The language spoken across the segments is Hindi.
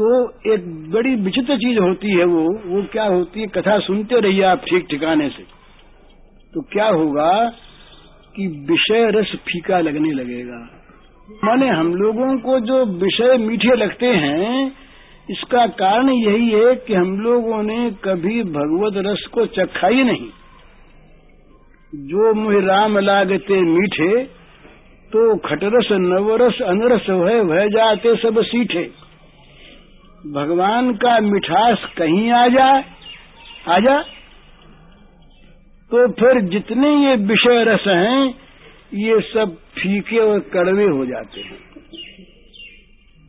तो एक बड़ी विचित्र चीज़ होती है वो वो क्या होती है, कथा सुनते रहिए आप ठीक ठिकाने से। तो क्या होगा कि विषय रस फीका लगने लगेगा। माने हम लोगों को जो विषय मीठे लगते हैं, इसका कारण यही है कि हम लोगों ने कभी भगवत रस को चखा ही नहीं। जो मुझे राम लागते मीठे तो खटरस नवरस अनरस वह जाते सब सीठे। भगवान का मिठास कहीं आ जाए, आ जा। तो फिर जितने ये विषय रस हैं, ये सब फीके और कड़वे हो जाते हैं।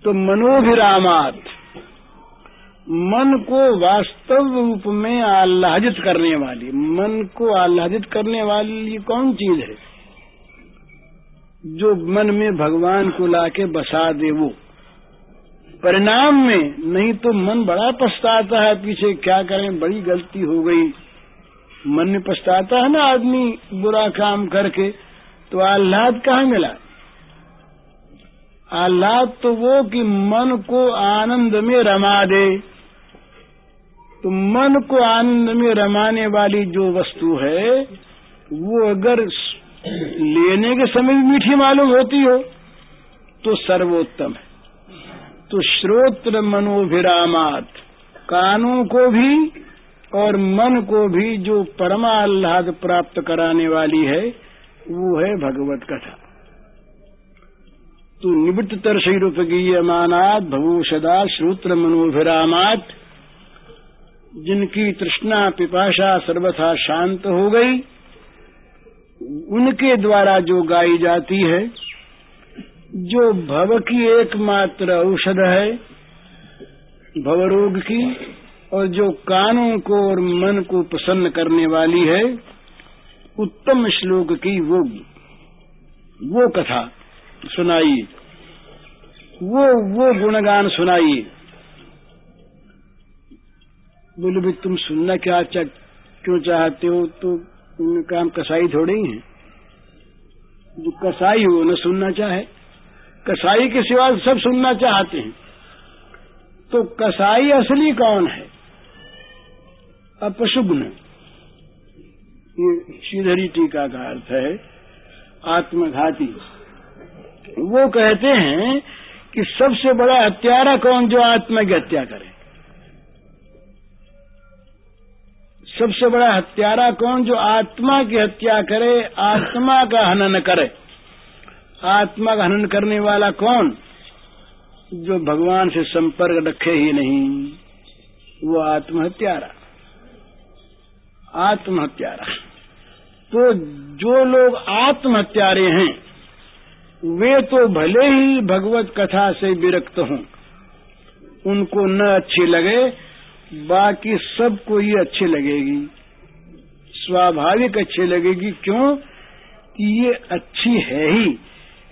तो मनोभिरामात, मन को वास्तव रूप में आह्लादित करने वाली, मन को आह्लादित करने वाली कौन चीज़ है? जो मन में भगवान को लाके बसा दे वो। परिणाम में नहीं तो मन बड़ा पछताता है, पीछे क्या करें, बड़ी गलती हो गई। मन में पछताता है ना आदमी बुरा काम करके तो आह्लाद कहाँ मिला? आह्लाद तो वो कि मन को आनंद में रमा दे। तो मन को आनंद में रमाने वाली जो वस्तु है, वो अगर लेने के समय मीठी मालूम होती हो तो सर्वोत्तम है। तो श्रोत्र मनोभिरामात। कानों को भी और मन को भी जो परमाह्लाद प्राप्त कराने वाली है, वो है भगवत कथा। तो निवृत्त तरसी रूपगीयमानात भवूषदा श्रोत्र मनोभिरामात। जिनकी तृष्णा पिपाशा सर्वथा शांत हो गई, उनके द्वारा जो गाई जाती है जो भव की एकमात्र औषध है भव रोग की और जो कानों को और मन को प्रसन्न करने वाली है उत्तम श्लोक की वो वो कथा सुनाइए। वो वो गुणगान सुनाइए। बोले भी तुम सुनना क्या चा, क्यों चाहते हो? तो काम कसाई थोड़े ही है। जो कसाई हो न सुनना चाहे। कसाई के सिवा सब सुनना चाहते हैं। तो कसाई असली कौन है? अपशुग्न। ये श्रीधरी टीका का अर्थ है, आत्मघाती। वो कहते हैं कि सबसे बड़ा हत्यारा कौन जो आत्मा की हत्या करे? सबसे बड़ा हत्यारा कौन जो आत्मा की हत्या करे, आत्मा का हनन करे? आत्मा का हनन करने वाला कौन? जो भगवान से संपर्क रखे ही नहीं, वो आत्महत्यारा। आत्महत्यारा। तो जो लोग आत्महत्यारे हैं, वे तो भले ही भगवत कथा से विरक्त हों, उनको न अच्छी लगे, बाकी सबको ये अच्छी लगेगी। स्वाभाविक अच्छी लगेगी क्यों? कि ये अच्छी है ही।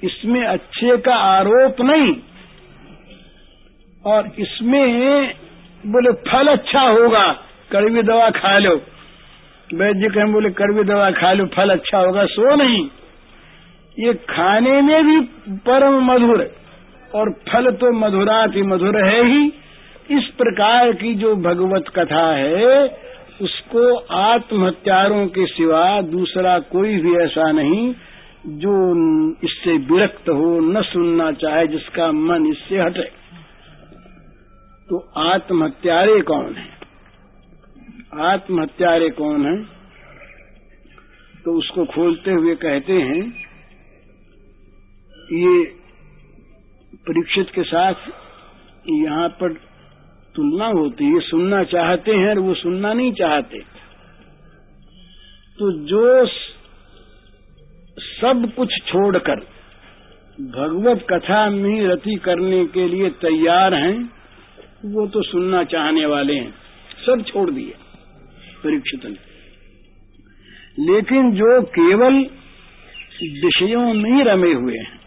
इसमें अच्छे का आरोप नहीं। और इसमें बोले, फल अच्छा होगा, कड़वी दवा खा लो। वैद्य कहें, बोले, कड़वी दवा खा लो, फल अच्छा होगा, सो नहीं। ये खाने में भी परम मधुर और फल तो मधुरात मधुर है ही। इस प्रकार की जो भगवत कथा है, उसको आत्महत्यारों के सिवा दूसरा कोई भी ऐसा नहीं। जो इससे विरक्त हो, न सुनना चाहे, जिसका मन इससे हटे। तो आत्महत्यारे कौन है? आत्महत्यारे कौन है? तो उसको खोलते हुए कहते हैं, ये परीक्षित के साथ यहाँ पर तुलना होती है। सुनना चाहते हैं और वो सुनना नहीं चाहते। तो जो सब कुछ छोड़कर भगवत कथा में रति करने के लिए तैयार हैं, वो तो सुनना चाहने वाले हैं। सब छोड़ दिए, परीक्षित ने लेकिन जो केवल विषयों में ही रमे हुए हैं,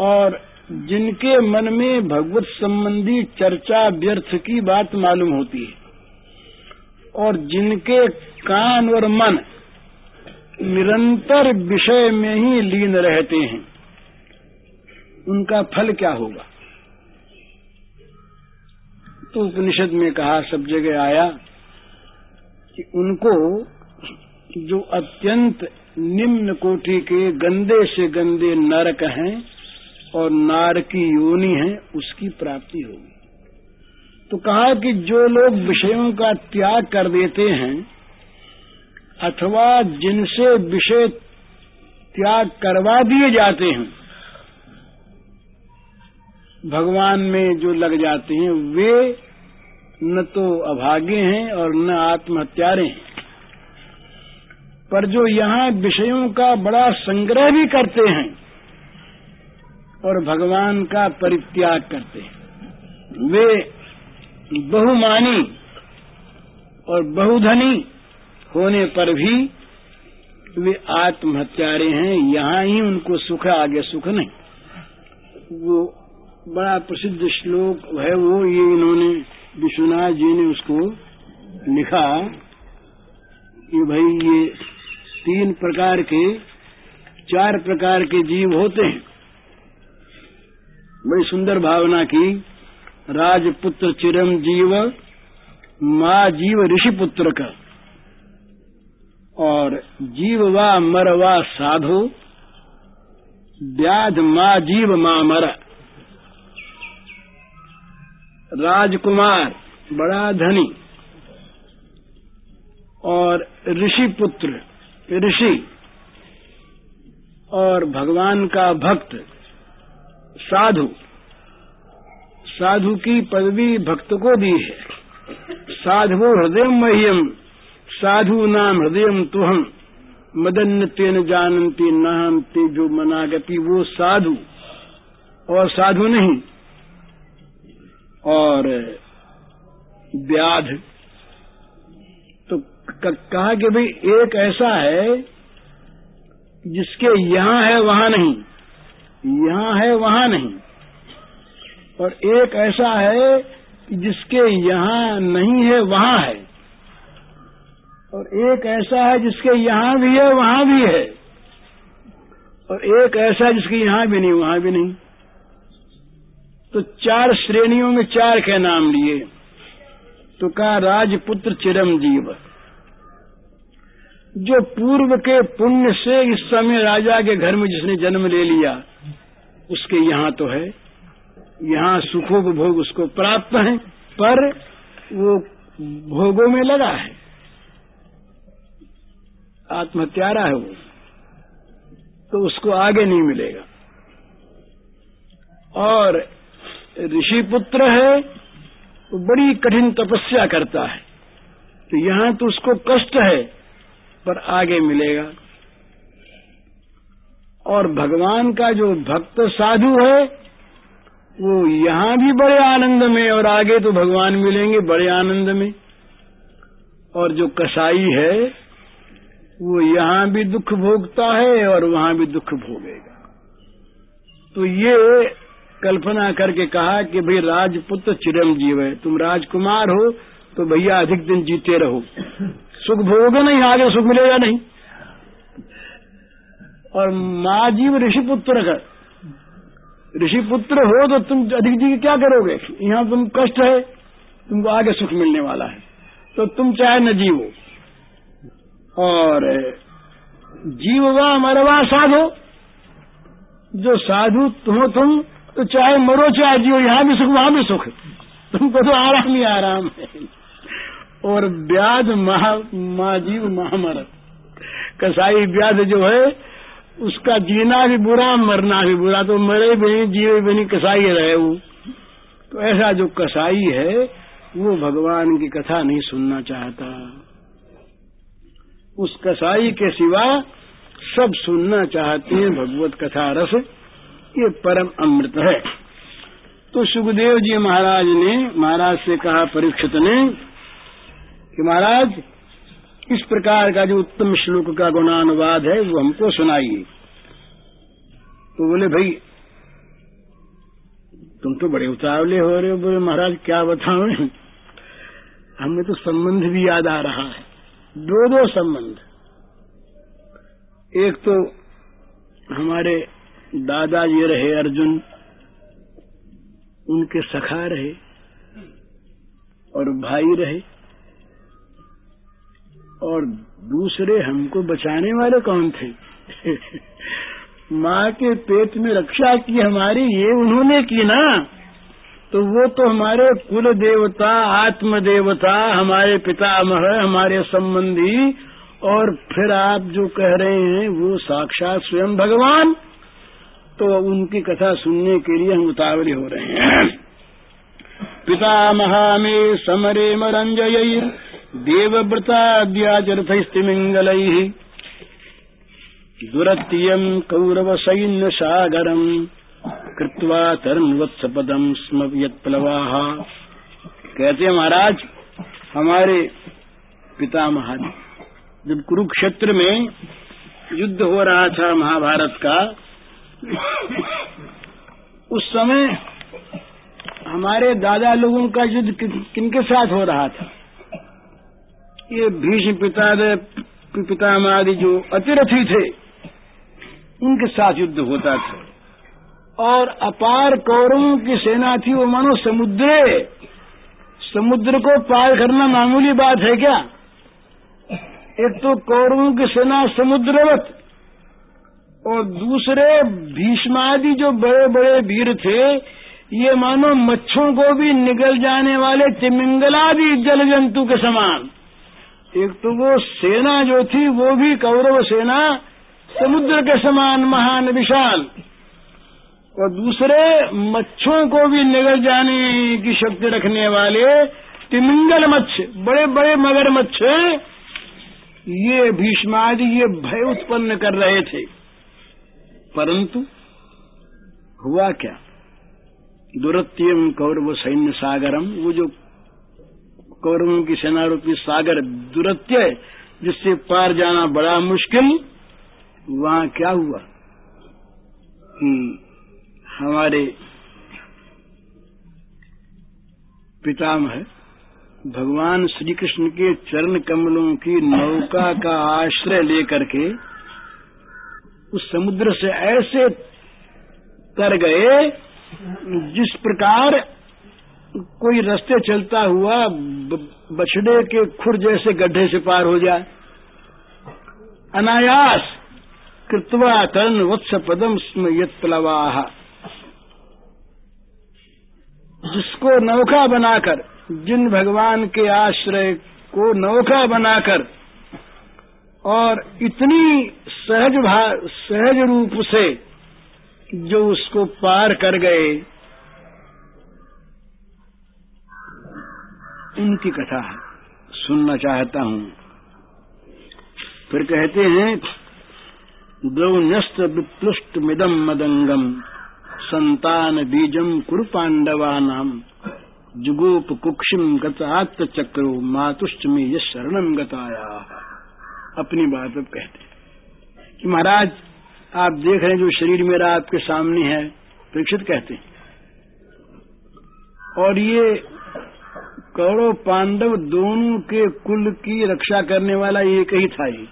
और जिनके मन में भगवत संबंधी चर्चा व्यर्थ की बात मालूम होती है, और जिनके कान और मन निरंतर विषय में ही लीन रहते हैं। उनका फल क्या होगा? तो उपनिषद में कहा, सब जगह आया कि उनको जो अत्यंत निम्न कोटि के गंदे से गंदे नरक हैं और नार की योनि है, उसकी प्राप्ति होगी। तो कहा कि जो लोग विषयों का त्याग कर देते हैं अथवा जिनसे विषय त्याग करवा दिए जाते हैं, भगवान में जो लग जाते हैं, वे न तो अभागे हैं और न आत्महत्यारे हैं। पर जो यहाँ विषयों का बड़ा संग्रह भी करते हैं और भगवान का परित्याग करते हैं, वे बहुमानी और बहुधनी होने पर भी वे आत्महत्यारे हैं, यहाँ ही उनको सुख आगे सुख नहीं। वो बड़ा प्रसिद्ध श्लोक है वो, ये इन्होंने विश्वनाथ जी ने उसको लिखा। कि भाई ये तीन प्रकार के, चार प्रकार के जीव होते हैं। बड़ी सुंदर भावना की, राजपुत्र चिरम जीव माँ जीव ऋषि पुत्र का। और जीव वा मर वा साधु व्याध माँ जीव माँ मर। राजकुमार, बड़ा धनी। और ऋषि पुत्र, ऋषि। और भगवान का भक्त, साधु। साधु की पदवी भक्त को दी है। साधु हृदय मह्यम। साधु नाम हृदय तुहम मदन तेन जानती नहंती जो मनागति, वो साधु और साधु नहीं। और व्याध। तो कहा कि भाई, एक ऐसा है जिसके यहाँ है, वहाँ नहीं। यहाँ है, वहाँ नहीं। और एक ऐसा है जिसके यहाँ नहीं है, वहाँ है। और एक ऐसा है जिसके यहाँ भी है, वहाँ भी है। और एक ऐसा जिसके यहाँ भी नहीं, वहाँ भी नहीं। तो चार श्रेणियों में चार के नाम लिए। तो कहा, राजपुत्र चिरम जीव जो पूर्व के पुण्य से इस समय राजा के घर में जिसने जन्म ले लिया, उसके यहाँ तो है। यहाँ सुखोपभोग उसको प्राप्त है, पर वो भोगों में लगा है। आत्महत्यारा है वो तो उसको आगे नहीं मिलेगा। और ऋषि पुत्र है तो बड़ी कठिन तपस्या करता है। तो यहाँ तो उसको कष्ट है, पर आगे मिलेगा। और भगवान का जो भक्त साधु है, वो यहाँ भी बड़े आनंद में, और आगे तो भगवान मिलेंगे बड़े आनंद में। और जो कसाई है वो यहाँ भी दुख भोगता है और वहाँ भी दुख भोगेगा। तो ये कल्पना करके कहा कि भाई राजपुत्र चिरंजीव है, तुम राजकुमार हो तो भैया अधिक दिन जीते रहो। सुख भोगोगे नहीं, आगे सुख मिलेगा नहीं। और माँ जीव ऋषि पुत्र का ऋषि पुत्र हो तो तुम अधिक जी क्या करोगे? यहाँ तुम कष्ट है, तुमको आगे सुख मिलने वाला है। तो तुम चाहे न जीवो और जीववा मरवा साधो। जो साधु तुम तुम तो चाहे मरो चाहे जियो, यहाँ भी सुख, वहाँ भी सुख। तुमको तो आराम ही आराम है। और ब्याज महा मा महाजीव महामर कसाई ब्याज जो है, उसका जीना भी बुरा, मरना भी बुरा तो मरे भी नहीं जीवे भी नहीं कसाई रहे वो। तो ऐसा जो कसाई है, वो भगवान की कथा नहीं सुनना चाहता। उस कसाई के सिवा सब सुनना चाहते हैं भगवत कथा रस। ये परम अमृत है। तो सुखदेव जी महाराज ने, महाराज से कहा परीक्षित ने, कि महाराज, इस प्रकार का जो उत्तम श्लोक का गुणानुवाद है, वो हमको सुनाइए। तो बोले, भाई, तुम तो बड़े उतावले हो रहे हो, बोले महाराज, क्या बताओ हमें तो संबंध भी याद आ रहा है। दो दो संबंध। एक तो हमारे दादा ये रहे अर्जुन, उनके सखा रहे और भाई रहे और दूसरे हमको बचाने वाले कौन थे? माँ के पेट में रक्षा की हमारी, ये उन्होंने की ना। तो वो तो हमारे कुल देवता आत्म देवता हमारे पितामह, हमारे संबंधी, और फिर आप जो कह रहे हैं, वो साक्षात स्वयं भगवान। तो उनकी कथा सुनने के लिए हम उतावले हो रहे हैं। पितामहा में समरे मरंजय देवव्रताद्याचरथस्तिमिंगल दुरत्यम कौरव सैन्य सागरम कृत्वा तरुणवत्सपदम स्म यत्प्लवाह कहते महाराज, हमारे पिता महाराज जब कुरुक्षेत्र में युद्ध हो रहा था महाभारत का, उस समय हमारे दादा लोगों का युद्ध किनके साथ हो रहा था? ये भीष्म पिता पिता आदि जो अतिरथी थे, उनके साथ युद्ध होता था। और अपार कौरवों की सेना थी वो मानो समुद्र। समुद्र को पार करना मामूली बात है क्या? एक तो कौरवों की सेना समुद्रवत, और दूसरे भीष्मादि जो बड़े बड़े वीर थे, ये मानो मच्छों को भी निगल जाने वाले तिमिंगलादि जल जंतु के समान। एक तो वो सेना जो थी, वो भी कौरव सेना समुद्र के समान महान विशाल। और दूसरे मच्छों को भी निगल जाने की शक्ति रखने वाले तिमिंगल मच्छ बड़े बड़े मगर मच्छ ये भीष्मादि ये भय उत्पन्न कर रहे थे। परंतु हुआ क्या? दुरत्यम कौरव सैन्य सागरम वो जो कौरवों की सेना रूपी सागर दुरत्य जिससे पार जाना बड़ा मुश्किल, वहाँ क्या हुआ? कि हमारे पितामह भगवान श्री कृष्ण के चरण कमलों की नौका का आश्रय लेकर के उस समुद्र से ऐसे तर गए, जिस प्रकार कोई रास्ते चलता हुआ बछड़े के खुर जैसे गड्ढे से पार हो जाए। अनायास कृत्वा तरण वत्स पदम स्म यत जिसको नौका बनाकर, जिन भगवान के आश्रय को नौका बनाकर और इतनी सहज सहज रूप से जो उसको पार कर गए, उनकी कथा है। सुनना चाहता हूँ। फिर कहते हैं द्रौन्यस्त विप्लुष्ट मिदम मदंगम। संतान बीजम कुरु पांडवानाम जुगोप कुक्षिम गतात्म चक्रो मातुष्ट में ये शरणम गताया। अपनी बात अब कहते कि महाराज, आप देख रहे हैं जो शरीर मेरा आपके सामने है, परीक्षित कहते हैं। और ये कौरव पांडव दोनों के कुल की रक्षा करने वाला एक ही था ही।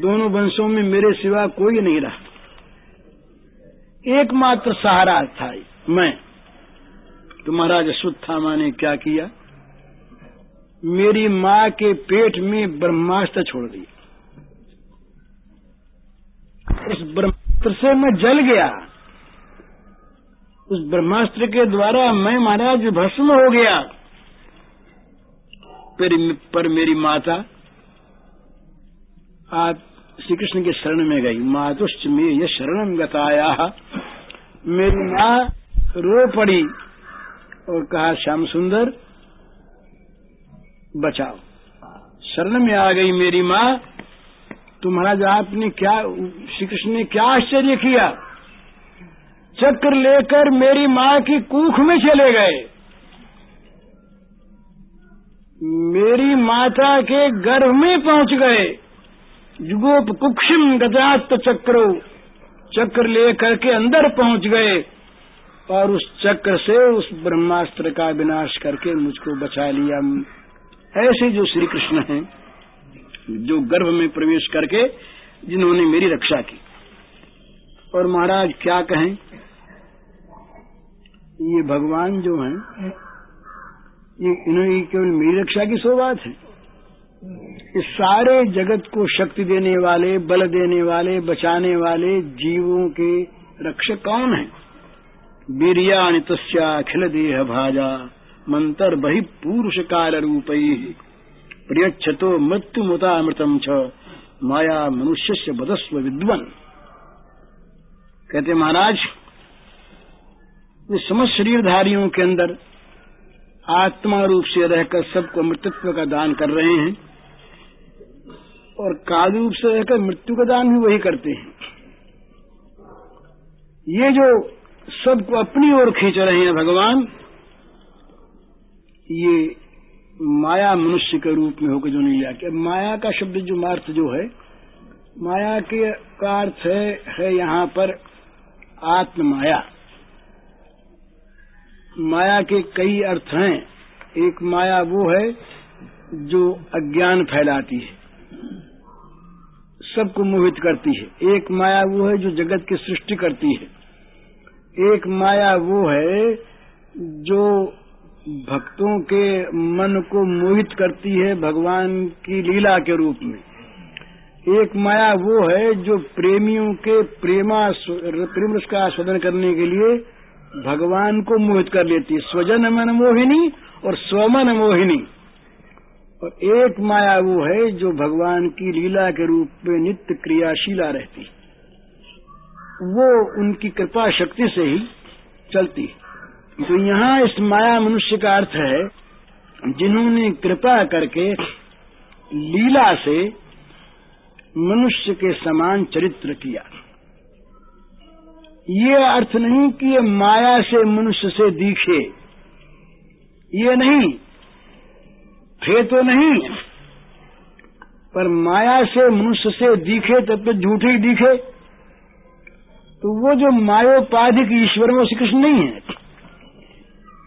दोनों वंशों में मेरे सिवा कोई नहीं रहा एकमात्र सहारा था मैं। तो महाराज अश्वत्थामा ने क्या किया? मेरी माँ के पेट में ब्रह्मास्त्र छोड़ दिया। उस ब्रह्मास्त्र से मैं जल गया। उस ब्रह्मास्त्र के द्वारा मैं महाराज भस्म हो गया। पर, पर मेरी माता आप श्री कृष्ण के शरण में गई। मातुश्च में यह शरणम गताया। मेरी माँ रो पड़ी और कहा, श्याम सुंदर, बचाओ। शरण में आ गई मेरी माँ। तुम्हारा महाराज, आपने क्या श्री कृष्ण ने क्या आश्चर्य किया? चक्र लेकर मेरी माँ की कूख में चले गए। मेरी माता के गर्भ में पहुँच गए। जुगोप कुक्षिम गजात चक्रो। चक्र ले करके अंदर पहुँच गए और उस चक्र से उस ब्रह्मास्त्र का विनाश करके मुझको बचा लिया। ऐसे जो श्री कृष्ण हैं, जो गर्भ में प्रवेश करके जिन्होंने मेरी रक्षा की। और महाराज क्या कहें? ये भगवान जो हैं, ये इन्होंने केवल मेरी रक्षा की सौगात है। इस सारे जगत को शक्ति देने वाले, बल देने वाले, बचाने वाले जीवों के रक्षक कौन है? वीरियाणि तस्याखिल देह भाजा, मंतर बहि पुरुष काल रूप। प्रियच्छतो मृत्यु मुतामृतम छ, माया मनुष्य से बदस्व विद्वन। कहते महाराज वे समस्त शरीरधारियों के अंदर आत्मा रूप से रहकर सबको अमृतत्व का दान कर रहे हैं। और काल रूप से रहकर मृत्यु का दान भी वही करते हैं। ये जो सबको अपनी ओर खींच रहे हैं भगवान ये माया मनुष्य के रूप में होकर जो नहीं लिया कि माया का शब्द जो अर्थ जो है माया के का अर्थ है, है यहाँ पर आत्म माया माया के कई अर्थ हैं। एक माया वो है जो अज्ञान फैलाती है। सबको मोहित करती है। एक माया वो है जो जगत की सृष्टि करती है। एक माया वो है जो भक्तों के मन को मोहित करती है भगवान की लीला के रूप में। एक माया वो है जो प्रेमियों के प्रेमा प्रेम का आस्वादन करने के लिए भगवान को मोहित कर लेती है। स्वजन मन मोहिनी और स्वमन मोहिनी। और एक माया वो है जो भगवान की लीला के रूप में नित्य क्रियाशीला रहती वो उनकी कृपा शक्ति से ही चलती तो यहाँ इस माया मनुष्य का अर्थ है, जिन्होंने कृपा करके लीला से मनुष्य के समान चरित्र किया। ये अर्थ नहीं कि ये माया से मनुष्य से दिखे ये नहीं थे तो नहीं, पर माया से मनुष्य से दिखे तब तो झूठे ही दिखे। तो वो जो मायोपाधिक ईश्वर में श्री कृष्ण नहीं है।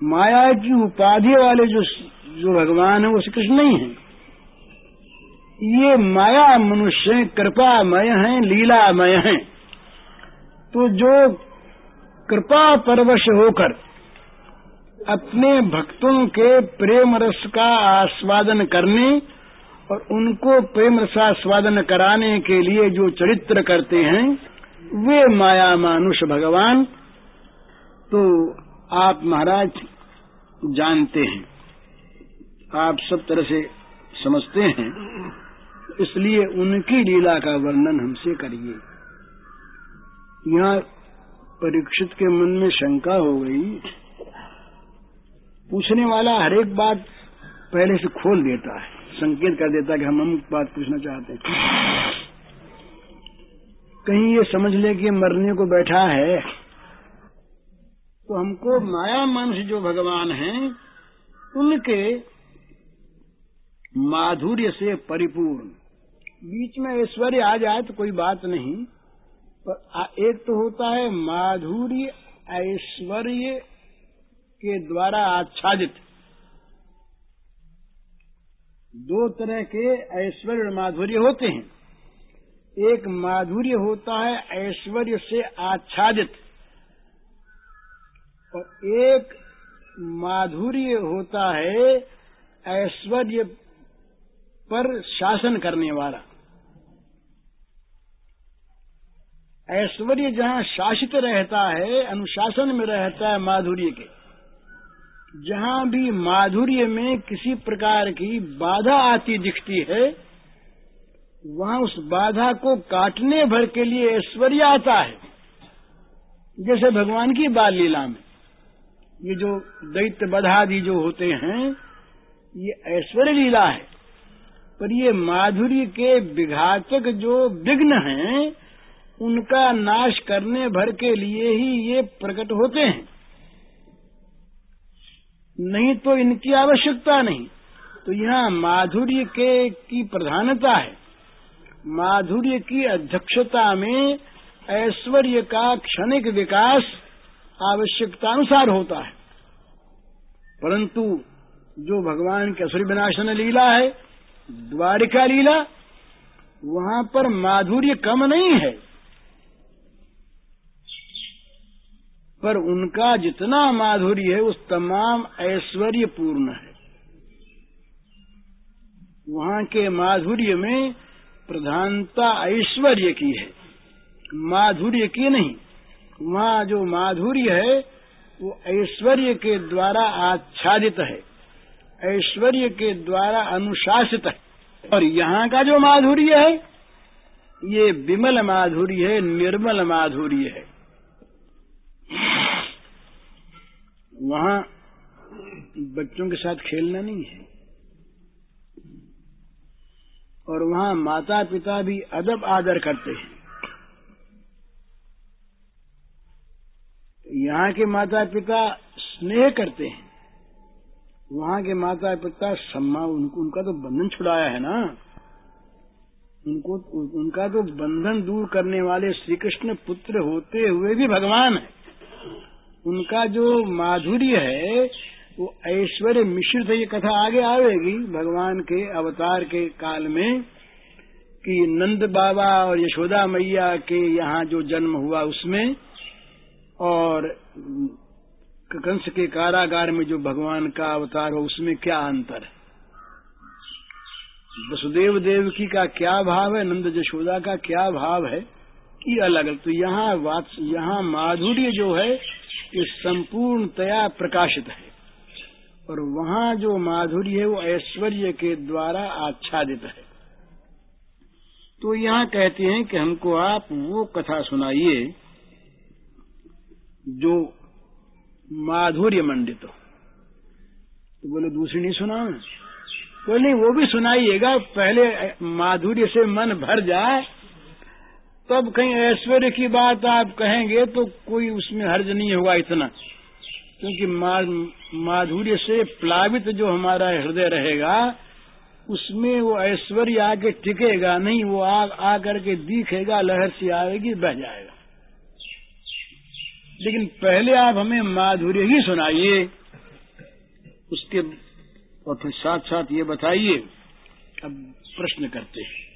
माया की उपाधि वाले जो जो भगवान है, वो श्री कृष्ण नहीं है। ये माया मनुष्य कृपामय हैं, लीलामय है। तो जो कृपा परवश होकर अपने भक्तों के प्रेम रस का आस्वादन करने और उनको प्रेम रस आस्वादन कराने के लिए जो चरित्र करते हैं, वे माया मानुष भगवान। तो आप महाराज जानते हैं, आप सब तरह से समझते हैं, इसलिए उनकी लीला का वर्णन हमसे करिए। यहाँ परीक्षित के मन में शंका हो गई पूछने वाला हर एक बात पहले से खोल देता है, संकेत कर देता है कि हम अमुक बात पूछना चाहते हैं कहीं ये समझ ले कि मरने को बैठा है तो हमको माया मानुष जो भगवान हैं, उनके माधुर्य से परिपूर्ण। बीच में ऐश्वर्य आ जाए तो कोई बात नहीं, पर एक तो होता है माधुर्य, ऐश्वर्य के द्वारा आच्छादित। दो तरह के ऐश्वर्य और माधुर्य होते हैं। एक माधुर्य होता है, ऐश्वर्य से आच्छादित। और एक माधुर्य होता है, ऐश्वर्य पर शासन करने वाला। ऐश्वर्य जहाँ शासित रहता है, अनुशासन में रहता है माधुर्य के। जहाँ भी माधुर्य में किसी प्रकार की बाधा आती दिखती है, वहाँ उस बाधा को काटने भर के लिए ऐश्वर्य आता है। जैसे भगवान की बाल लीला में, ये जो दैत्य बधादि जो होते हैं, ये ऐश्वर्य लीला है। पर ये माधुर्य के विघातक जो विघ्न हैं, उनका नाश करने भर के लिए ही ये प्रकट होते हैं। नहीं तो इनकी आवश्यकता नहीं। तो यहाँ माधुर्य के की प्रधानता है। माधुर्य की अध्यक्षता में ऐश्वर्य का क्षणिक विकास आवश्यकतानुसार होता है। परंतु जो भगवान की असुर विनाशन लीला है, द्वारिका लीला, वहाँ पर माधुर्य कम नहीं है। पर उनका जितना माधुर्य है, उस तमाम ऐश्वर्य पूर्ण है। वहाँ के माधुर्य में प्रधानता ऐश्वर्य की है, माधुर्य की नहीं। वहाँ जो माधुर्य है, वो ऐश्वर्य के द्वारा आच्छादित है, ऐश्वर्य के द्वारा अनुशासित है। और यहाँ का जो माधुर्य है, ये विमल माधुर्य है, निर्मल माधुर्य है। वहाँ बच्चों के साथ खेलना नहीं है। और वहाँ माता पिता भी अदब आदर करते हैं। यहाँ के माता पिता स्नेह करते हैं। वहाँ के माता पिता सम्मान उनको, उनका तो बंधन छुड़ाया है ना? उनको, उनका तो बंधन दूर करने वाले श्री कृष्ण पुत्र होते हुए भी भगवान है। उनका जो माधुर्य है, वो ऐश्वर्य मिश्रित है ये कथा आगे आवेगी, भगवान के अवतार के काल में, कि नंद बाबा और यशोदा मैया के यहाँ जो जन्म हुआ उसमें, और कंस के कारागार में जो भगवान का अवतार हो, उसमें क्या अंतर है? वसुदेव देवकी का क्या भाव है? नंद यशोदा का क्या भाव है? ये अलग अलग तो यहाँ यहाँ माधुर्य जो है ये संपूर्णतया प्रकाशित है। और वहाँ जो माधुर्य है, वो ऐश्वर्य के द्वारा आच्छादित है। तो यहाँ कहते हैं कि हमको आप वो कथा सुनाइए, जो माधुर्य मंडित हो। तो बोले, दूसरी नहीं सुना बोले वो भी सुनाइएगा, पहले माधुर्य से मन भर जाए तब कहीं ऐश्वर्य की बात आप कहेंगे तो कोई उसमें हर्ज नहीं होगा इतना। क्योंकि माधुर्य से प्लावित जो हमारा हृदय रहेगा उसमें वो ऐश्वर्य आके टिकेगा नहीं वो आ, आ करके दिखेगा लहर से आएगी बह जाएगा। लेकिन पहले आप हमें माधुर्य ही सुनाइए। उसके और फिर साथ साथ ये बताइए अब प्रश्न करते हैं।